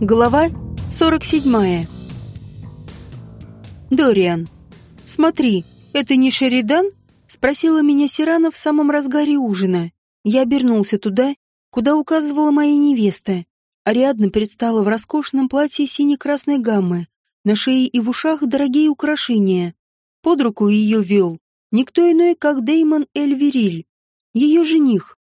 Глава 47. Дориан. «Смотри, это не Шеридан?» — спросила меня Сирана в самом разгаре ужина. Я обернулся туда, куда указывала моя невеста. Ариадна предстала в роскошном платье сине-красной гаммы. На шее и в ушах дорогие украшения. Под руку ее вел никто иной, как Деймон Эльвериль, ее жених.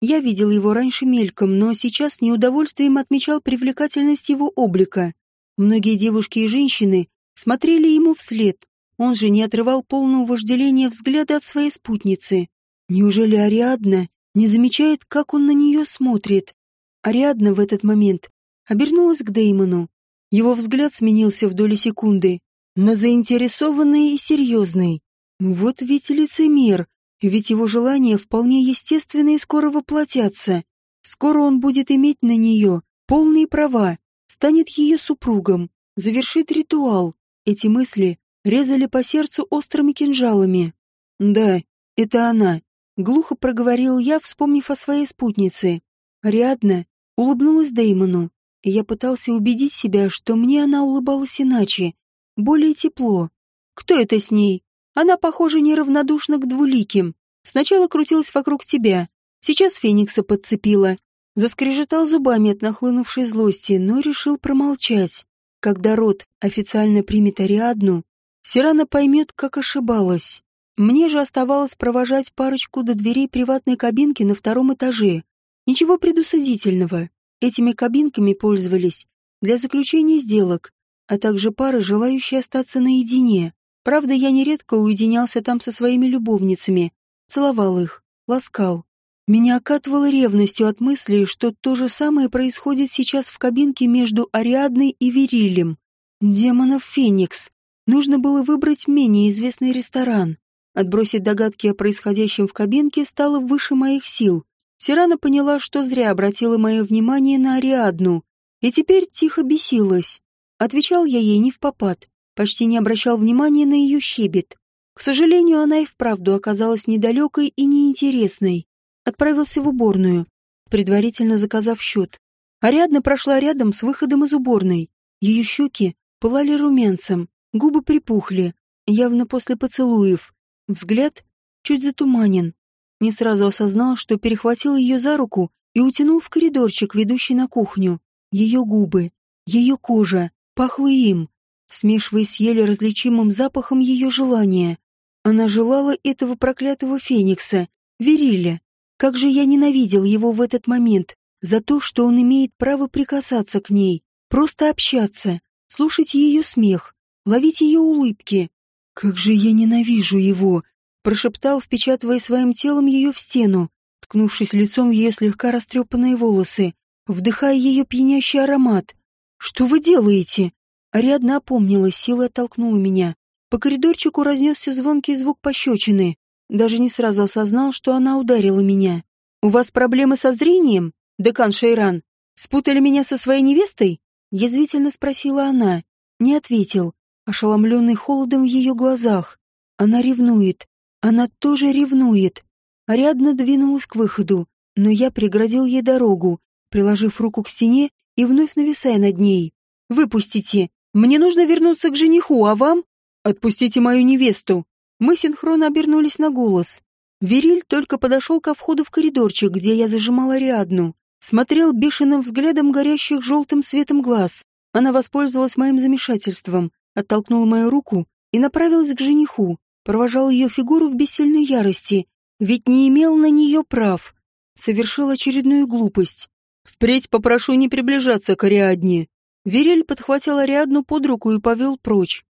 Я видел его раньше мельком, но сейчас с неудовольствием отмечал привлекательность его облика. Многие девушки и женщины смотрели ему вслед. Он же не отрывал полного вожделения взгляда от своей спутницы. Неужели Ариадна не замечает, как он на нее смотрит? Ариадна в этот момент обернулась к Деймону. Его взгляд сменился в доли секунды на заинтересованный и серьезный. Вот ведь лицемер, ведь его желания вполне естественны и скоро воплотятся. Скоро он будет иметь на нее полные права, станет ее супругом, завершит ритуал. Эти мысли резали по сердцу острыми кинжалами. «Да, это она», — глухо проговорил я, вспомнив о своей спутнице. Рядно улыбнулась Деймону, я пытался убедить себя, что мне она улыбалась иначе, более тепло. «Кто это с ней?» Она, похоже, неравнодушна к двуликим. Сначала крутилась вокруг тебя, сейчас Феникса подцепила. Заскрежетал зубами от нахлынувшей злости, но решил промолчать. Когда род официально примет Ариадну, Сирана поймет, как ошибалась. Мне же оставалось провожать парочку до дверей приватной кабинки на втором этаже. Ничего предусудительного. Этими кабинками пользовались для заключения сделок, а также пары, желающие остаться наедине. Правда, я нередко уединялся там со своими любовницами, целовал их, ласкал. Меня окатывало ревностью от мысли, что то же самое происходит сейчас в кабинке между Ариадной и Верилем. Демонов Феникс. Нужно было выбрать менее известный ресторан. Отбросить догадки о происходящем в кабинке стало выше моих сил. Сирана поняла, что зря обратила мое внимание на Ариадну, и теперь тихо бесилась. Отвечал я ей не в попад почти не обращал внимания на ее щебет. К сожалению, она и вправду оказалась недалекой и неинтересной. Отправился в уборную, предварительно заказав счет. Ариадна прошла рядом с выходом из уборной. Ее щеки пылали румянцем, губы припухли, явно после поцелуев. Взгляд чуть затуманен. Не сразу осознал, что перехватил ее за руку и утянул в коридорчик, ведущий на кухню. Ее губы, ее кожа, пахло им смешиваясь с еле различимым запахом ее желания. Она желала этого проклятого феникса, Вериля. Как же я ненавидел его в этот момент за то, что он имеет право прикасаться к ней, просто общаться, слушать ее смех, ловить ее улыбки. Как же я ненавижу его, прошептал, впечатывая своим телом ее в стену, ткнувшись лицом в ее слегка растрепанные волосы, вдыхая ее пьянящий аромат. «Что вы делаете?» Ариадна опомнилась, силой оттолкнула меня. По коридорчику разнесся звонкий звук пощечины. Даже не сразу осознал, что она ударила меня. «У вас проблемы со зрением, декан Шейран? Спутали меня со своей невестой?» Язвительно спросила она. Не ответил, ошеломленный холодом в ее глазах. Она ревнует. Она тоже ревнует. Ариадна двинулась к выходу, но я преградил ей дорогу, приложив руку к стене и вновь нависая над ней. «Выпустите! Мне нужно вернуться к жениху, а вам? Отпустите мою невесту. Мы синхронно обернулись на голос. Вериль только подошел ко входу в коридорчик, где я зажимала Ариадну. Смотрел бешеным взглядом горящих желтым светом глаз. Она воспользовалась моим замешательством, оттолкнула мою руку и направилась к жениху. Провожал ее фигуру в бессильной ярости, ведь не имел на нее прав. Совершил очередную глупость. Впредь попрошу не приближаться к Ариадне. Верель подхватил Ариадну под руку и повел прочь.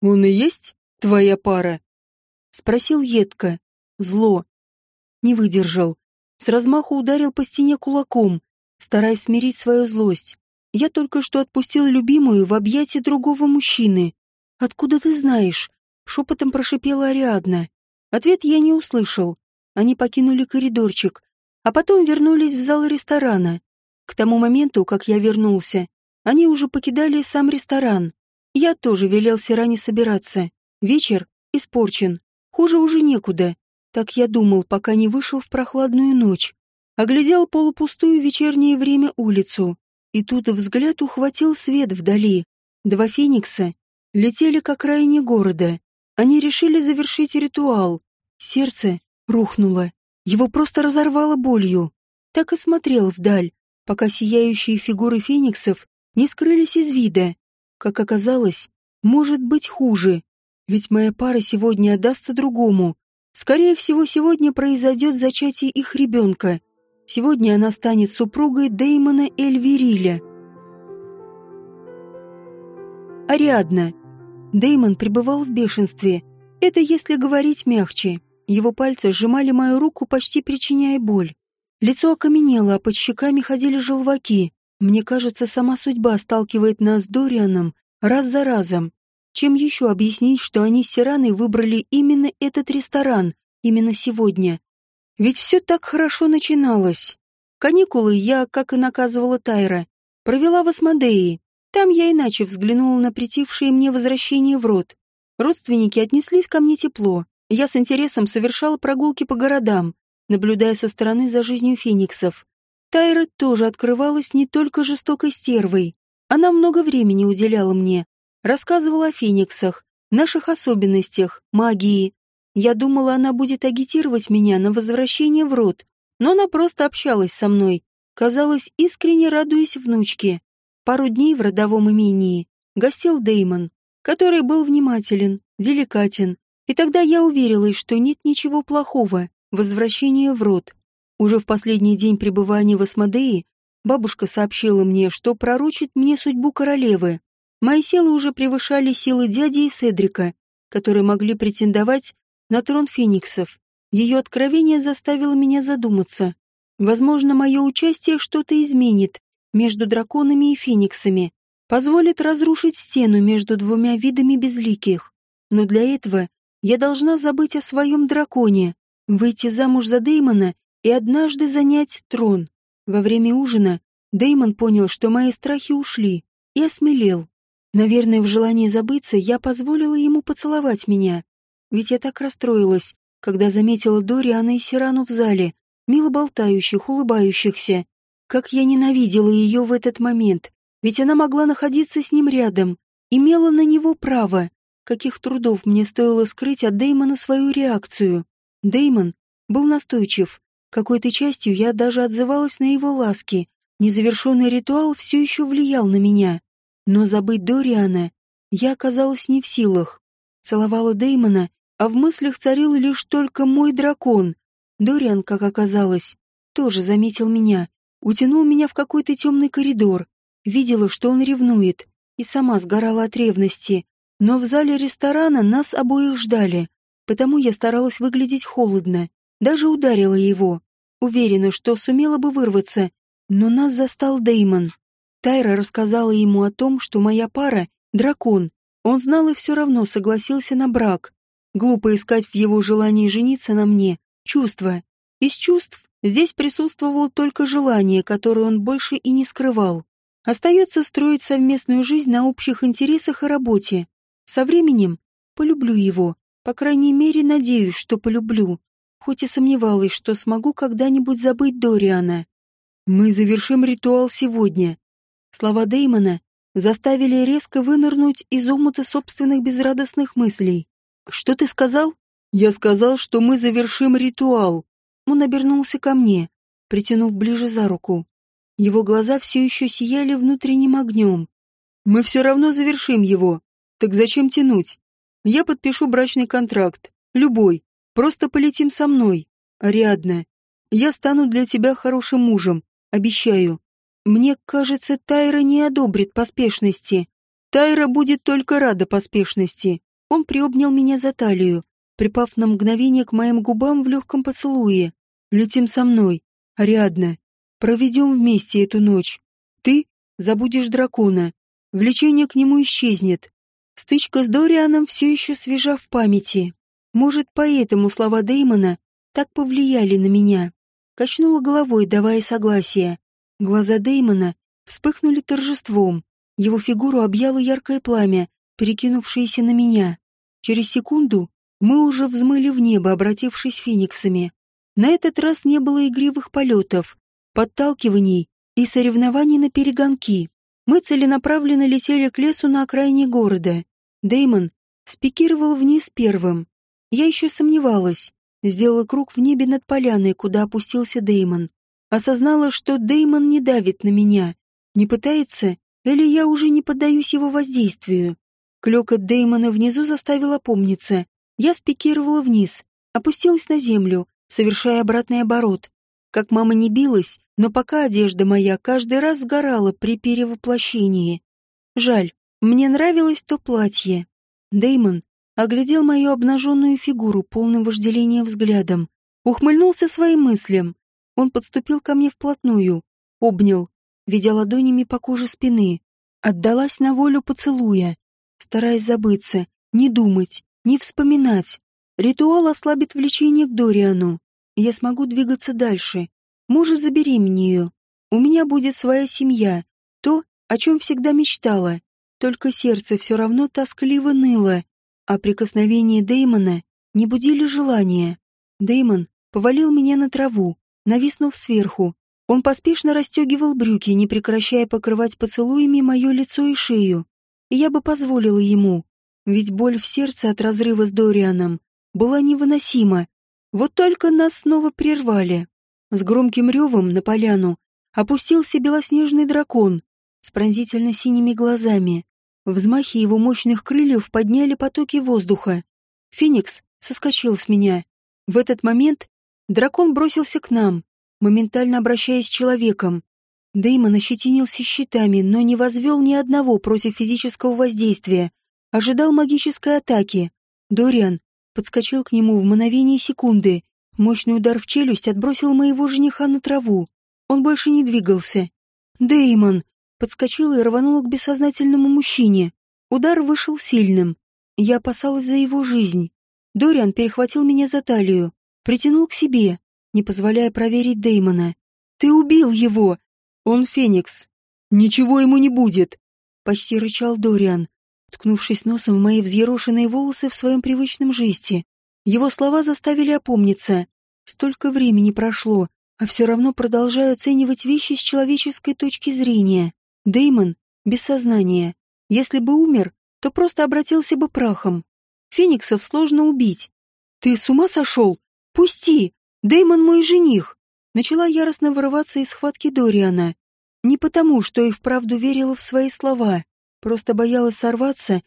«Он и есть твоя пара?» Спросил едко. Зло. Не выдержал. С размаху ударил по стене кулаком, стараясь смирить свою злость. Я только что отпустил любимую в объятия другого мужчины. «Откуда ты знаешь?» — шепотом прошипела Ариадна. Ответ я не услышал. Они покинули коридорчик, а потом вернулись в зал ресторана. К тому моменту, как я вернулся, они уже покидали сам ресторан. Я тоже велел Сиране собираться. Вечер испорчен. Хуже уже некуда. Так я думал, пока не вышел в прохладную ночь. Оглядел полупустую вечернее время улицу. И тут взгляд ухватил свет вдали. Два феникса летели к окраине города. Они решили завершить ритуал. Сердце рухнуло. Его просто разорвало болью. Так и смотрел вдаль, пока сияющие фигуры фениксов не скрылись из вида. Как оказалось, может быть хуже. Ведь моя пара сегодня отдастся другому. Скорее всего, сегодня произойдет зачатие их ребенка. Сегодня она станет супругой Деймона Эльвириля. Ариадна. Деймон пребывал в бешенстве. Это если говорить мягче. Его пальцы сжимали мою руку, почти причиняя боль. Лицо окаменело, а под щеками ходили желваки. Мне кажется, сама судьба сталкивает нас с Дорианом раз за разом. Чем еще объяснить, что они с Сираной выбрали именно этот ресторан, именно сегодня? Ведь все так хорошо начиналось. Каникулы я, как и наказывала Тайра, провела в Асмодее. Там я иначе взглянула на притившее мне возвращение в рот. Родственники отнеслись ко мне тепло. Я с интересом совершала прогулки по городам, наблюдая со стороны за жизнью фениксов. Тайра тоже открывалась не только жестокой стервой. Она много времени уделяла мне, рассказывала о фениксах, наших особенностях, магии. Я думала, она будет агитировать меня на возвращение в род, но она просто общалась со мной, казалось, искренне радуясь внучке. Пару дней в родовом имении гостил Деймон, который был внимателен, деликатен, и тогда я уверилась, что нет ничего плохого, возвращение в род. Уже в последний день пребывания в Асмодее бабушка сообщила мне, что пророчит мне судьбу королевы. Мои силы уже превышали силы дяди и Седрика, которые могли претендовать на трон фениксов. Ее откровение заставило меня задуматься. Возможно, мое участие что-то изменит между драконами и фениксами, позволит разрушить стену между двумя видами безликих. Но для этого я должна забыть о своем драконе, выйти замуж за Деймона и однажды занять трон. Во время ужина Деймон понял, что мои страхи ушли, и осмелел. Наверное, в желании забыться я позволила ему поцеловать меня. Ведь я так расстроилась, когда заметила Дориана и Сирану в зале, мило болтающих, улыбающихся. Как я ненавидела ее в этот момент, ведь она могла находиться с ним рядом, имела на него право. Каких трудов мне стоило скрыть от Деймона свою реакцию. Деймон был настойчив. Какой-то частью я даже отзывалась на его ласки. Незавершенный ритуал все еще влиял на меня. Но забыть Дориана я оказалась не в силах. Целовала Деймона, а в мыслях царил лишь только мой дракон. Дориан, как оказалось, тоже заметил меня, утянул меня в какой-то темный коридор. Видела, что он ревнует, и сама сгорала от ревности. Но в зале ресторана нас обоих ждали, потому я старалась выглядеть холодно, даже ударила его. Уверена, что сумела бы вырваться, но нас застал Деймон. Тайра рассказала ему о том, что моя пара — дракон. Он знал и все равно согласился на брак. Глупо искать в его желании жениться на мне чувства. Из чувств здесь присутствовало только желание, которое он больше и не скрывал. Остается строить совместную жизнь на общих интересах и работе. Со временем полюблю его. По крайней мере, надеюсь, что полюблю. Хоть и сомневалась, что смогу когда-нибудь забыть Дориана. Мы завершим ритуал сегодня, Слова Деймона заставили резко вынырнуть из омута собственных безрадостных мыслей. «Что ты сказал?» «Я сказал, что мы завершим ритуал». Он обернулся ко мне, притянув ближе за руку. Его глаза все еще сияли внутренним огнем. «Мы все равно завершим его. Так зачем тянуть? Я подпишу брачный контракт. Любой. Просто полетим со мной. Ариадна. Я стану для тебя хорошим мужем. Обещаю. Мне кажется, Тайра не одобрит поспешности. Тайра будет только рада поспешности. Он приобнял меня за талию, припав на мгновение к моим губам в легком поцелуе. Летим со мной, Ариадна. Проведем вместе эту ночь. Ты забудешь дракона. Влечение к нему исчезнет. Стычка с Дорианом все еще свежа в памяти. Может, поэтому слова Деймона так повлияли на меня. Качнула головой, давая согласие. Глаза Деймона вспыхнули торжеством. Его фигуру объяло яркое пламя, перекинувшееся на меня. Через секунду мы уже взмыли в небо, обратившись фениксами. На этот раз не было игривых полетов, подталкиваний и соревнований на перегонки. Мы целенаправленно летели к лесу на окраине города. Деймон спикировал вниз первым. Я еще сомневалась. Сделала круг в небе над поляной, куда опустился Деймон. Осознала, что Деймон не давит на меня, не пытается, или я уже не поддаюсь его воздействию. Клёкот Деймона внизу заставил опомниться. Я спикировала вниз, опустилась на землю, совершая обратный оборот. Как мама не билась, но пока одежда моя каждый раз сгорала при перевоплощении. Жаль, мне нравилось то платье. Деймон оглядел мою обнаженную фигуру полным вожделения взглядом, ухмыльнулся своим мыслям. Он подступил ко мне вплотную, обнял, ведя ладонями по коже спины, отдалась на волю поцелуя, стараясь забыться, не думать, не вспоминать. Ритуал ослабит влечение к Дориану. Я смогу двигаться дальше. Может, забеременею. У меня будет своя семья. То, о чем всегда мечтала. Только сердце все равно тоскливо ныло, а прикосновения Деймона не будили желания. Деймон повалил меня на траву, нависнув сверху. Он поспешно расстегивал брюки, не прекращая покрывать поцелуями мое лицо и шею. И я бы позволила ему, ведь боль в сердце от разрыва с Дорианом была невыносима. Вот только нас снова прервали. С громким ревом на поляну опустился белоснежный дракон с пронзительно синими глазами. Взмахи его мощных крыльев подняли потоки воздуха. Феникс соскочил с меня. В этот момент дракон бросился к нам, моментально обращаясь человеком. Дэймон ощетинился щитами, но не возвел ни одного против физического воздействия. Ожидал магической атаки. Дориан подскочил к нему в мгновение секунды. Мощный удар в челюсть отбросил моего жениха на траву. Он больше не двигался. Дэймон! Подскочила и рванула к бессознательному мужчине. Удар вышел сильным. Я опасалась за его жизнь. Дориан перехватил меня за талию, притянул к себе, не позволяя проверить Деймона. «Ты убил его! Он Феникс! Ничего ему не будет!» Почти рычал Дориан, ткнувшись носом в мои взъерошенные волосы в своем привычном жесте. Его слова заставили опомниться. Столько времени прошло, а все равно продолжаю оценивать вещи с человеческой точки зрения. Деймон без сознания. Если бы умер, то просто обратился бы прахом. Фениксов сложно убить. Ты с ума сошел? Пусти! Деймон мой жених! Начала яростно вырываться из схватки Дориана. Не потому, что и вправду верила в свои слова, просто боялась сорваться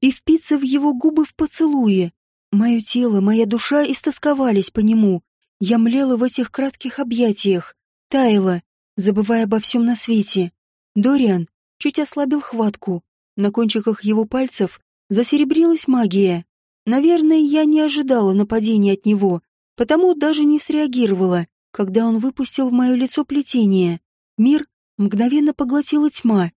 и впиться в его губы в поцелуе. Мое тело, моя душа истосковались по нему. Я млела в этих кратких объятиях, таяла, забывая обо всем на свете. Дориан чуть ослабил хватку. На кончиках его пальцев засеребрилась магия. Наверное, я не ожидала нападения от него, потому даже не среагировала, когда он выпустил в мое лицо плетение. Мир мгновенно поглотила тьма.